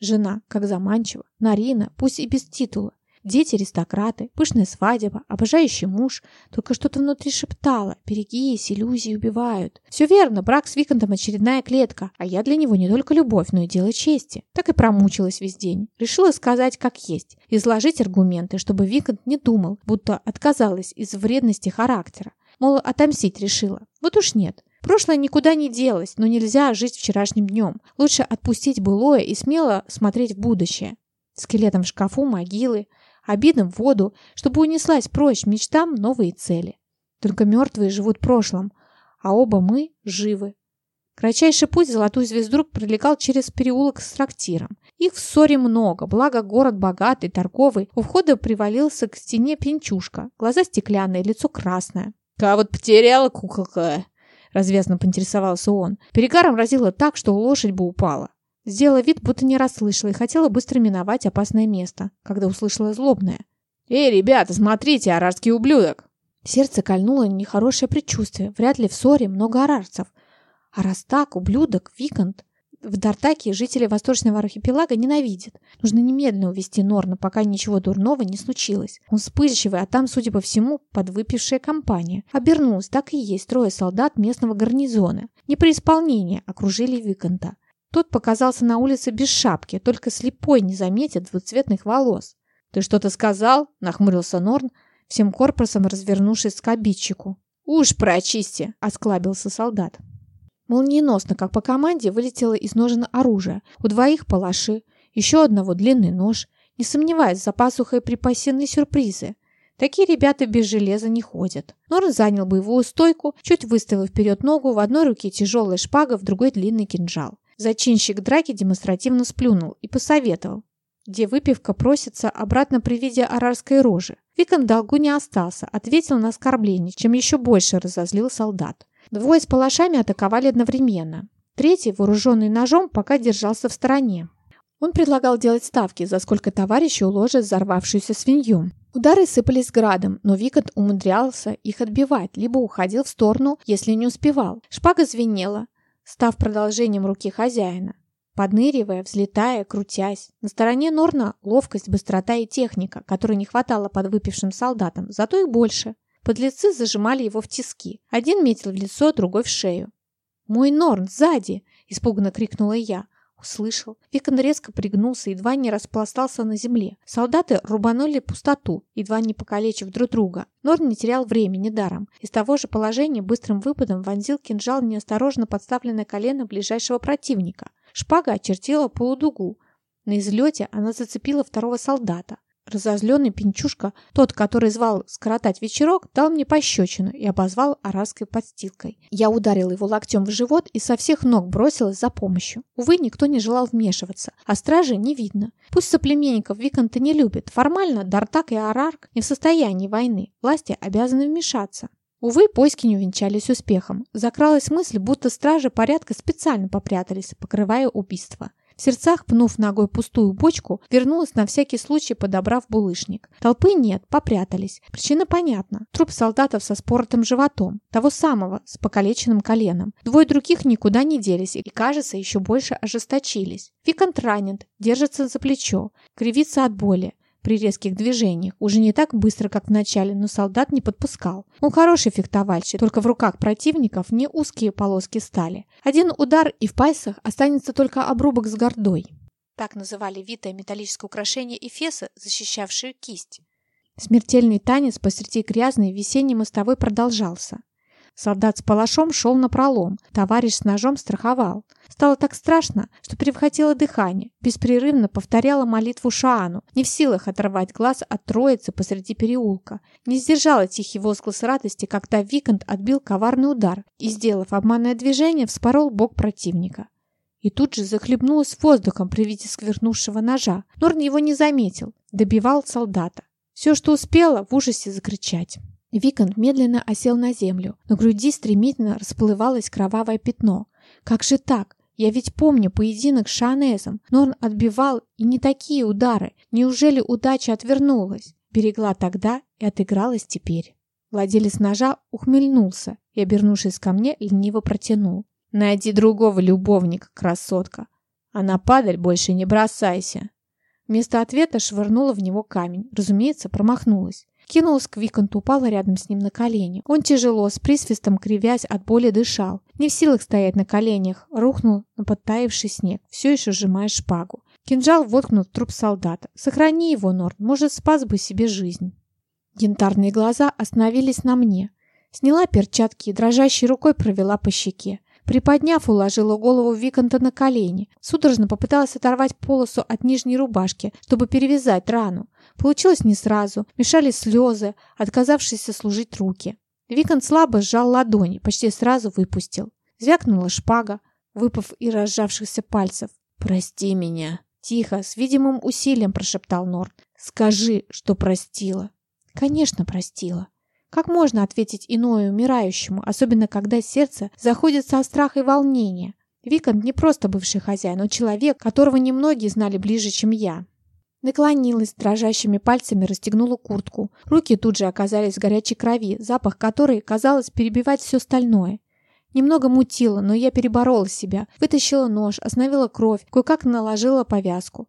Жена, как заманчиво, Нарина, пусть и без титула. Дети аристократы, пышная свадьба, обожающий муж. Только что-то внутри шептало. Берегись, иллюзии убивают. Все верно, брак с Виконтом очередная клетка. А я для него не только любовь, но и дело чести. Так и промучилась весь день. Решила сказать как есть. Изложить аргументы, чтобы Виконт не думал, будто отказалась из вредности характера. Мол, отомстить решила. Вот уж нет. Прошлое никуда не делось, но нельзя жить вчерашним днем. Лучше отпустить былое и смело смотреть в будущее. Скелетом в шкафу могилы, обидом в воду, чтобы унеслась прочь мечтам новые цели. Только мертвые живут прошлым, а оба мы живы. Кратчайший путь в Золотую Звезду пролегал через переулок с трактиром. Их в ссоре много, благо город богатый, торговый. У входа привалился к стене пенчушка, глаза стеклянные, лицо красное. «Ка вот потеряла куколка!» Развязно поинтересовался он. Перегаром разило так, что лошадь бы упала. Сделала вид, будто не расслышала и хотела быстро миновать опасное место, когда услышала злобное. «Эй, ребята, смотрите, арарский ублюдок!» Сердце кольнуло нехорошее предчувствие. Вряд ли в ссоре много арарцев. А раз так, ублюдок, Викант, в Дартаке жители Восточного архипелага ненавидят. Нужно немедленно увести Норна, пока ничего дурного не случилось. Он вспыльчивый, а там, судя по всему, подвыпившая компания. Обернулась, так и есть, трое солдат местного гарнизона. Не при исполнении окружили Виконта. Тот показался на улице без шапки, только слепой не заметит двуцветных волос. «Ты что-то сказал?» – нахмурился Норн, всем корпусом развернувшись к обидчику. «Уж прочисти!» – осклабился солдат. Молниеносно, как по команде, вылетело из ножен оружие. У двоих палаши, еще одного длинный нож. Не сомневаясь, за пасухой припасены сюрпризы. Такие ребята без железа не ходят. Норн занял боевую стойку, чуть выставил вперед ногу, в одной руке тяжелая шпага, в другой длинный кинжал. Зачинщик драки демонстративно сплюнул и посоветовал. где выпивка просится обратно при виде арарской рожи. Викон долгу не остался, ответил на оскорбление, чем еще больше разозлил солдат. Двое с палашами атаковали одновременно. Третий, вооруженный ножом, пока держался в стороне. Он предлагал делать ставки, за сколько товарищи уложат взорвавшуюся свинью. Удары сыпались градом, но Викант умудрялся их отбивать, либо уходил в сторону, если не успевал. Шпага звенела, став продолжением руки хозяина. Подныривая, взлетая, крутясь. На стороне Норна ловкость, быстрота и техника, которой не хватало под выпившим солдатам, зато их больше. Подлецы зажимали его в тиски. Один метил в лицо, другой в шею. «Мой Норн, сзади!» – испуганно крикнула я. Услышал. Викон резко пригнулся, едва не распластался на земле. Солдаты рубанули пустоту, едва не покалечив друг друга. Норн не терял времени даром. Из того же положения быстрым выпадом вонзил кинжал неосторожно подставленное колено ближайшего противника. Шпага очертила полудугу. На излете она зацепила второго солдата. Разозленный пинчушка, тот, который звал скоротать вечерок, дал мне пощечину и обозвал арарской подстилкой. Я ударил его локтем в живот и со всех ног бросилась за помощью. Увы, никто не желал вмешиваться, а стражи не видно. Пусть соплеменников Виконта не любят, формально Дартак и Арарк не в состоянии войны, власти обязаны вмешаться. Увы, поиски не увенчались успехом. Закралась мысль, будто стражи порядка специально попрятались, покрывая убийство. В сердцах, пнув ногой пустую бочку, вернулась на всякий случай, подобрав булыжник. Толпы нет, попрятались. Причина понятна. Труп солдатов со споротым животом. Того самого, с покалеченным коленом. Двое других никуда не делись и, кажется, еще больше ожесточились. Викант ранен, держится за плечо, кривится от боли при резких движениях. Уже не так быстро, как в начале, но солдат не подпускал. Он хороший фехтовальщик, только в руках противников не узкие полоски стали. Один удар и в пальцах останется только обрубок с гордой. Так называли витое металлическое украшение Эфеса, защищавшее кисть. Смертельный танец посреди грязной весенней мостовой продолжался. Солдат с палашом шел на пролом, товарищ с ножом страховал. Стало так страшно, что перехватило дыхание, беспрерывно повторяла молитву Шаану, не в силах оторвать глаз от троицы посреди переулка. Не сдержала тихий возглас радости, когда Викант отбил коварный удар и, сделав обманное движение, вспорол бок противника. И тут же захлебнулась воздухом при виде сквернувшего ножа. Норн его не заметил, добивал солдата. Все, что успела, в ужасе закричать. Викант медленно осел на землю. На груди стремительно расплывалось кровавое пятно. Как же так? Я ведь помню поединок с Шанезом. Норн отбивал и не такие удары. Неужели удача отвернулась? Берегла тогда и отыгралась теперь. Владелец ножа ухмыльнулся и, обернувшись ко мне, лениво протянул. «Найди другого любовника, красотка, а на падаль больше не бросайся». Вместо ответа швырнула в него камень. Разумеется, промахнулась. Кинулась к Виконту, упала рядом с ним на колени. Он тяжело, с присвистом кривясь, от боли дышал. Не в силах стоять на коленях, рухнул на подтаивший снег, все еще сжимая шпагу. Кинжал воткнут в труп солдата. «Сохрани его, Норд, может, спас бы себе жизнь». Янтарные глаза остановились на мне. Сняла перчатки и дрожащей рукой провела по щеке. Приподняв, уложила голову Виконта на колени. Судорожно попыталась оторвать полосу от нижней рубашки, чтобы перевязать рану. Получилось не сразу. Мешали слезы, отказавшиеся служить руки. Викон слабо сжал ладони, почти сразу выпустил. Звякнула шпага, выпав и разжавшихся пальцев. «Прости меня!» Тихо, с видимым усилием прошептал Норн. «Скажи, что простила». «Конечно, простила». Как можно ответить иное умирающему, особенно когда сердце заходится от страха и волнения? Викант не просто бывший хозяин, но человек, которого немногие знали ближе, чем я. Наклонилась, дрожащими пальцами расстегнула куртку. Руки тут же оказались в горячей крови, запах которой, казалось, перебивать все остальное. Немного мутило, но я переборола себя. Вытащила нож, остановила кровь, кое-как наложила повязку.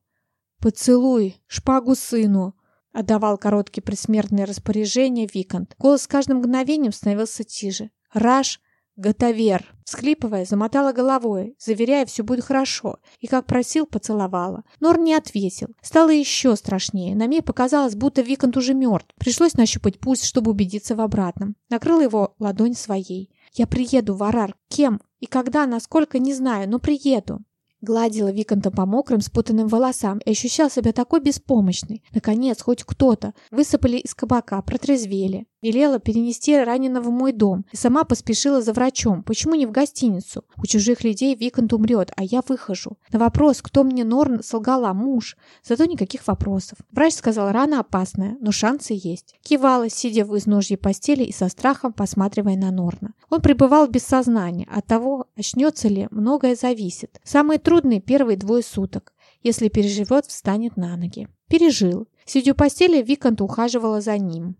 «Поцелуй! Шпагу сыну!» Отдавал короткие предсмертные распоряжения Викант. Голос с каждым мгновением становился тише. «Раш! Готовер!» Схлипывая, замотала головой, заверяя, все будет хорошо, и, как просил, поцеловала. Нор не ответил. Стало еще страшнее. На мне показалось, будто Викант уже мертв. Пришлось нащупать пульс, чтобы убедиться в обратном. Накрыла его ладонь своей. «Я приеду в Арар. Кем? И когда, насколько, не знаю, но приеду». Гладила Виконта по мокрым, спутанным волосам и ощущал себя такой беспомощной. Наконец, хоть кто-то. Высыпали из кабака, протрезвели. Велела перенести раненого в мой дом и сама поспешила за врачом. Почему не в гостиницу? У чужих людей Викант умрет, а я выхожу. На вопрос, кто мне Норн, солгала муж. Зато никаких вопросов. Врач сказал, рана опасная, но шансы есть. Кивала, сидя в изножье постели и со страхом посматривая на Норна. Он пребывал без сознания. От того, очнется ли, многое зависит. Самые трудные первые двое суток. Если переживет, встанет на ноги. Пережил. Сидя у постели, Викант ухаживала за ним.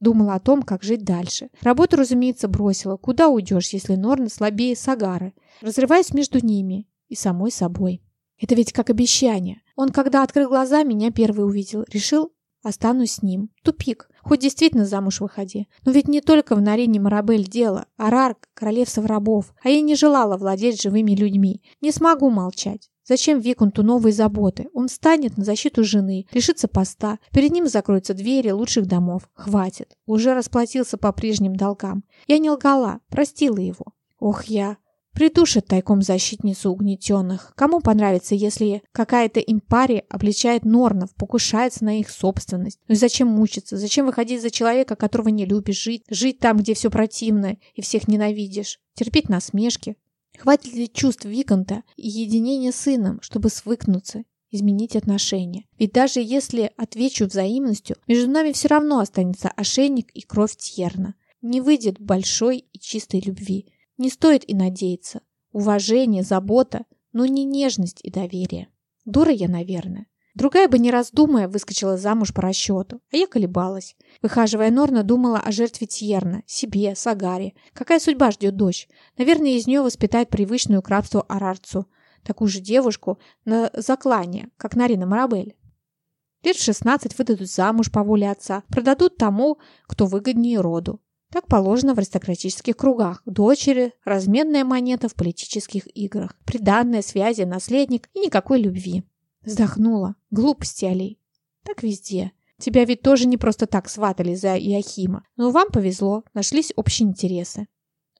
Думала о том, как жить дальше. Работу, разумеется, бросила. Куда уйдешь, если Норна слабее Сагары? Разрываясь между ними и самой собой. Это ведь как обещание. Он, когда открыл глаза, меня первый увидел. Решил, останусь с ним. Тупик. Хоть действительно замуж выходи. Но ведь не только в Нарине Марабель дело. Арарк – королевство рабов. А я не желала владеть живыми людьми. Не смогу молчать. Зачем Виконту новые заботы? Он встанет на защиту жены, лишится поста, перед ним закроются двери лучших домов. Хватит. Уже расплатился по прежним долгам. Я не лгала, простила его. Ох, я... Придушит тайком защитницу угнетенных. Кому понравится, если какая-то импария обличает Норнов, покушается на их собственность? Ну и зачем мучиться? Зачем выходить за человека, которого не любишь, жить? Жить там, где все противно и всех ненавидишь? Терпеть насмешки? Хватит ли чувств Виконта и единения с сыном, чтобы свыкнуться, изменить отношения? Ведь даже если отвечу взаимностью, между нами все равно останется ошейник и кровь Тьерна. Не выйдет большой и чистой любви. Не стоит и надеяться. Уважение, забота, но не нежность и доверие. Дура я, наверное. Другая бы, не раздумая, выскочила замуж по расчету, а я колебалась. Выхаживая Норна, думала о жертве Тьерна, себе, Сагаре. Какая судьба ждет дочь? Наверное, из нее воспитает привычную к рабству Арарцу. Такую же девушку на заклане, как Нарина Марабель. Лет в 16 выдадут замуж по воле отца, продадут тому, кто выгоднее роду. Так положено в аристократических кругах. Дочери – разменная монета в политических играх. Приданные связи, наследник и никакой любви. Вздохнула. Глупости, Алей. Так везде. Тебя ведь тоже не просто так сватали за Иохима. Но вам повезло, нашлись общие интересы.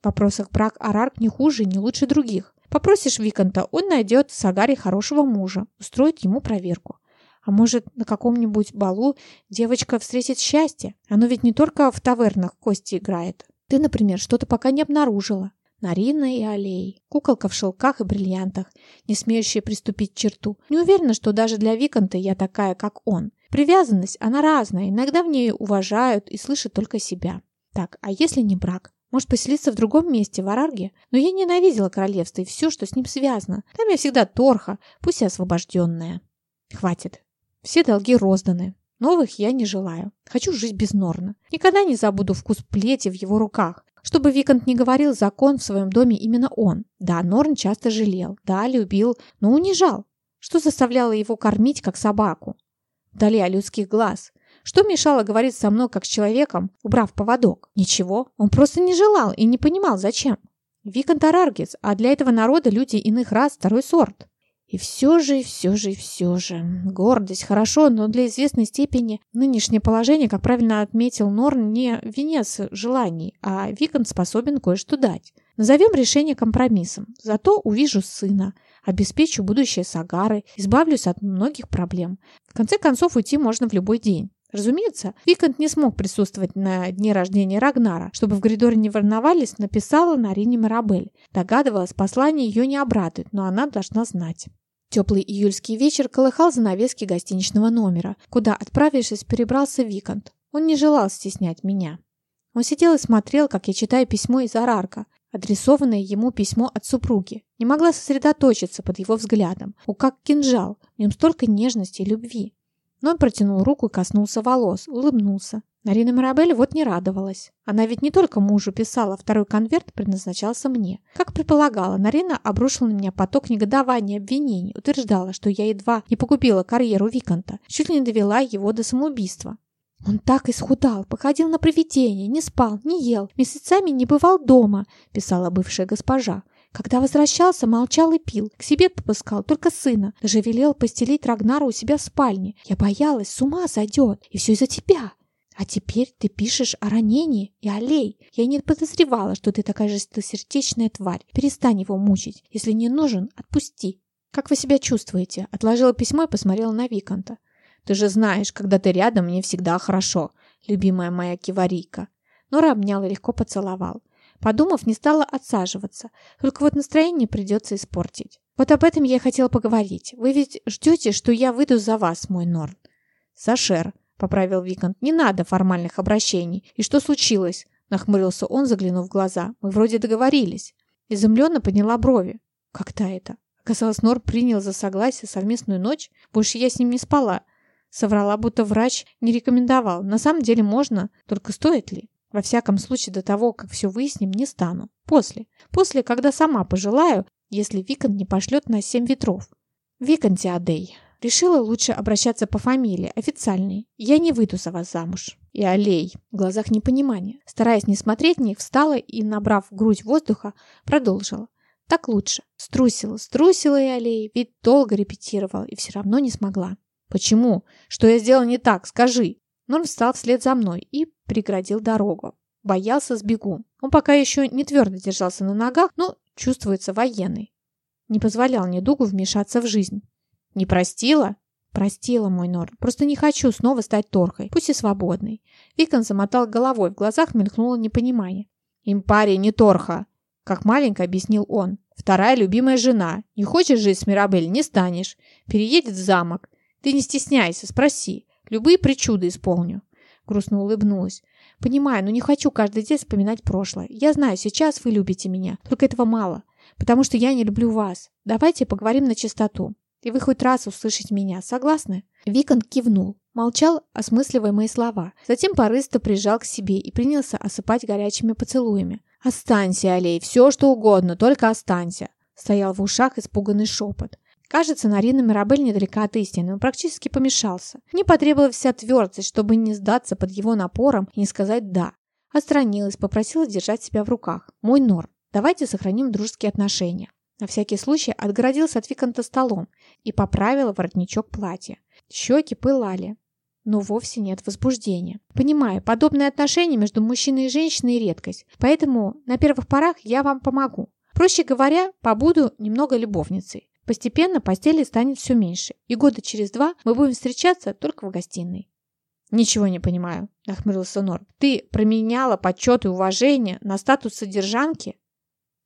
В вопросах брак Арарк не хуже и не лучше других. Попросишь Виконта, он найдет Сагаре хорошего мужа, устроит ему проверку. А может, на каком-нибудь балу девочка встретит счастье? Оно ведь не только в тавернах кости играет. Ты, например, что-то пока не обнаружила. Нарина и Алей. Куколка в шелках и бриллиантах, не смеющая приступить к черту. Не уверена, что даже для Виконта я такая, как он. Привязанность, она разная. Иногда в ней уважают и слышат только себя. Так, а если не брак? Может, поселиться в другом месте, в Арарге? Но я ненавидела королевство и все, что с ним связано. Там я всегда торха, пусть и освобожденная. Хватит. Все долги розданы. Новых я не желаю. Хочу жить без Норна. Никогда не забуду вкус плети в его руках. Чтобы Викант не говорил, закон в своем доме именно он. Да, Норн часто жалел, да, любил, но унижал. Что заставляло его кормить, как собаку? Вдали от людских глаз. Что мешало говорить со мной, как с человеком, убрав поводок? Ничего, он просто не желал и не понимал, зачем. Викант Араргис, а для этого народа люди иных рас второй сорт. И все же, и все же, и все же. Гордость хорошо, но для известной степени нынешнее положение, как правильно отметил Норн, не венец желаний, а Викон способен кое-что дать. Назовем решение компромиссом. Зато увижу сына, обеспечу будущее Сагары, избавлюсь от многих проблем. В конце концов, уйти можно в любой день. Разумеется, Викант не смог присутствовать на дне рождения Рагнара. Чтобы в коридоре не волновались, написала Нарине Марабель. Догадывалась, послание ее не обрадует, но она должна знать. Теплый июльский вечер колыхал занавески гостиничного номера, куда, отправившись, перебрался Викант. Он не желал стеснять меня. Он сидел и смотрел, как я читаю письмо из Арарка, адресованное ему письмо от супруги. Не могла сосредоточиться под его взглядом. О, как кинжал! В нем столько нежности и любви. Но он протянул руку и коснулся волос, улыбнулся. Нарина Марабель вот не радовалась. Она ведь не только мужу писала, второй конверт предназначался мне. Как предполагала, Нарина обрушила на меня поток негодования и обвинений, утверждала, что я едва не погубила карьеру Виконта, чуть ли не довела его до самоубийства. Он так исхудал, походил на привидение, не спал, не ел, месяцами не бывал дома, писала бывшая госпожа. Когда возвращался, молчал и пил. К себе попускал только сына. Даже велел постелить Рагнара у себя в спальне. Я боялась, с ума сойдет. И все из-за тебя. А теперь ты пишешь о ранении и аллей. Я не подозревала, что ты такая жестокосердечная тварь. Перестань его мучить. Если не нужен, отпусти. Как вы себя чувствуете? Отложила письмо и посмотрела на Виконта. Ты же знаешь, когда ты рядом, мне всегда хорошо, любимая моя киварийка. Нора обнял и легко поцеловал. Подумав, не стала отсаживаться. Только вот настроение придется испортить. Вот об этом я и хотела поговорить. Вы ведь ждете, что я выйду за вас, мой Норн? Сашер, поправил Викант, не надо формальных обращений. И что случилось? Нахмурился он, заглянув в глаза. Мы вроде договорились. Изумленно подняла брови. Как-то это. Оказалось, Нор принял за согласие совместную ночь. Больше я с ним не спала. Соврала, будто врач не рекомендовал. На самом деле можно, только стоит ли? Во всяком случае, до того, как все выясним, не стану. После. После, когда сама пожелаю, если Викант не пошлет на семь ветров. Виканте Адей. Решила лучше обращаться по фамилии, официальной. Я не выйду за вас замуж. И Алей. В глазах непонимания. Стараясь не смотреть на них, встала и, набрав грудь воздуха, продолжила. Так лучше. Струсила, струсила и Алей, ведь долго репетировала и все равно не смогла. Почему? Что я сделала не так? Скажи. Норм встал вслед за мной и преградил дорогу. Боялся сбегу. Он пока еще не твердо держался на ногах, но чувствуется военный. Не позволял недугу вмешаться в жизнь. Не простила? Простила, мой Норн. Просто не хочу снова стать торхой, пусть и свободной. Викон замотал головой, в глазах мелькнуло непонимание. Импария не торха, как маленько объяснил он. Вторая любимая жена. Не хочешь жить с Мирабель, не станешь. Переедет в замок. Ты не стесняйся, спроси. Любые причуды исполню. Грустно улыбнулась. Понимаю, но не хочу каждый день вспоминать прошлое. Я знаю, сейчас вы любите меня. Только этого мало. Потому что я не люблю вас. Давайте поговорим на чистоту. И вы хоть раз услышите меня. Согласны? Викон кивнул. Молчал, осмысливая мои слова. Затем порысто прижал к себе и принялся осыпать горячими поцелуями. «Останься, Алей, все что угодно, только останься!» Стоял в ушах испуганный шепот. Кажется, Нарина Мирабель недалека от истины, он практически помешался. Не потребовалась вся твердость, чтобы не сдаться под его напором и не сказать «да». Отстранилась, попросила держать себя в руках. «Мой Нор, давайте сохраним дружеские отношения». На всякий случай отгородился от Виконта столом и поправила воротничок платья. Щеки пылали, но вовсе нет возбуждения. Понимаю, подобные отношения между мужчиной и женщиной – редкость, поэтому на первых порах я вам помогу. Проще говоря, побуду немного любовницей. Постепенно постели станет все меньше, и года через два мы будем встречаться только в гостиной. «Ничего не понимаю», – нахмурился Нор. «Ты променяла почет и уважение на статус содержанки?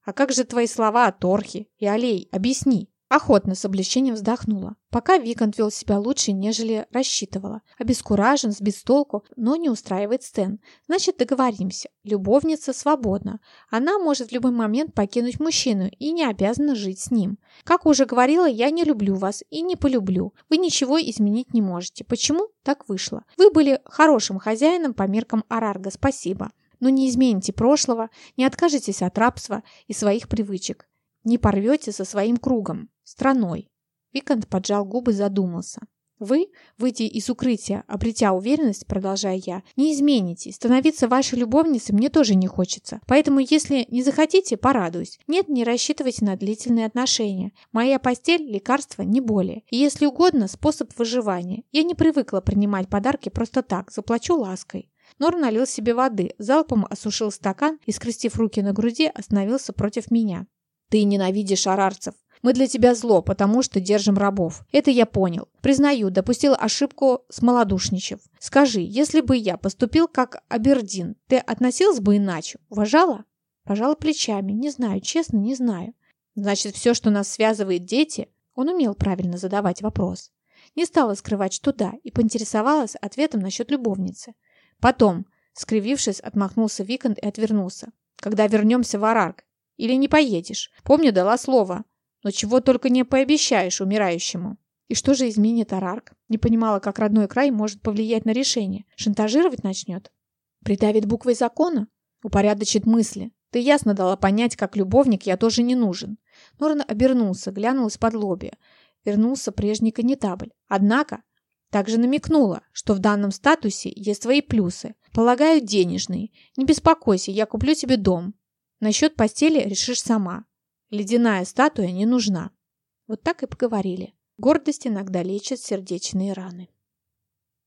А как же твои слова о Торхе и Алей? Объясни». Охотно с облегчением вздохнула. Пока Викант вел себя лучше, нежели рассчитывала. Обескуражен, сбит с толку, но не устраивает сцен. Значит, договоримся. Любовница свободна. Она может в любой момент покинуть мужчину и не обязана жить с ним. Как уже говорила, я не люблю вас и не полюблю. Вы ничего изменить не можете. Почему? Так вышло. Вы были хорошим хозяином по меркам Арарга, спасибо. Но не измените прошлого, не откажетесь от рабства и своих привычек. Не порвете со своим кругом страной. Викант поджал губы, задумался. Вы, выйдя из укрытия, обретя уверенность, продолжая я, не измените. Становиться вашей любовницей мне тоже не хочется. Поэтому, если не захотите, порадуюсь. Нет, не рассчитывайте на длительные отношения. Моя постель – лекарство, не более. И если угодно, способ выживания. Я не привыкла принимать подарки просто так, заплачу лаской. Нор налил себе воды, залпом осушил стакан и, скрестив руки на груди, остановился против меня. «Ты ненавидишь арарцев. Мы для тебя зло, потому что держим рабов. Это я понял. Признаю, допустил ошибку с малодушничев. Скажи, если бы я поступил как Абердин, ты относилась бы иначе? Уважала? Пожала плечами. Не знаю, честно, не знаю. Значит, все, что нас связывает дети... Он умел правильно задавать вопрос. Не стала скрывать, что да, и поинтересовалась ответом насчет любовницы. Потом, скривившись, отмахнулся Викант и отвернулся. Когда вернемся в Арарк. Или не поедешь. Помню, дала слово. Но чего только не пообещаешь умирающему. И что же изменит Арарк? Не понимала, как родной край может повлиять на решение. Шантажировать начнет? Придавит буквой закона? Упорядочит мысли. Ты ясно дала понять, как любовник я тоже не нужен. Норан обернулся, глянул из-под лобья. Вернулся прежний конетабль. Однако, также намекнула, что в данном статусе есть свои плюсы. Полагаю, денежные. Не беспокойся, я куплю тебе дом. Насчет постели решишь сама. Ледяная статуя не нужна. Вот так и поговорили. Гордость иногда лечит сердечные раны.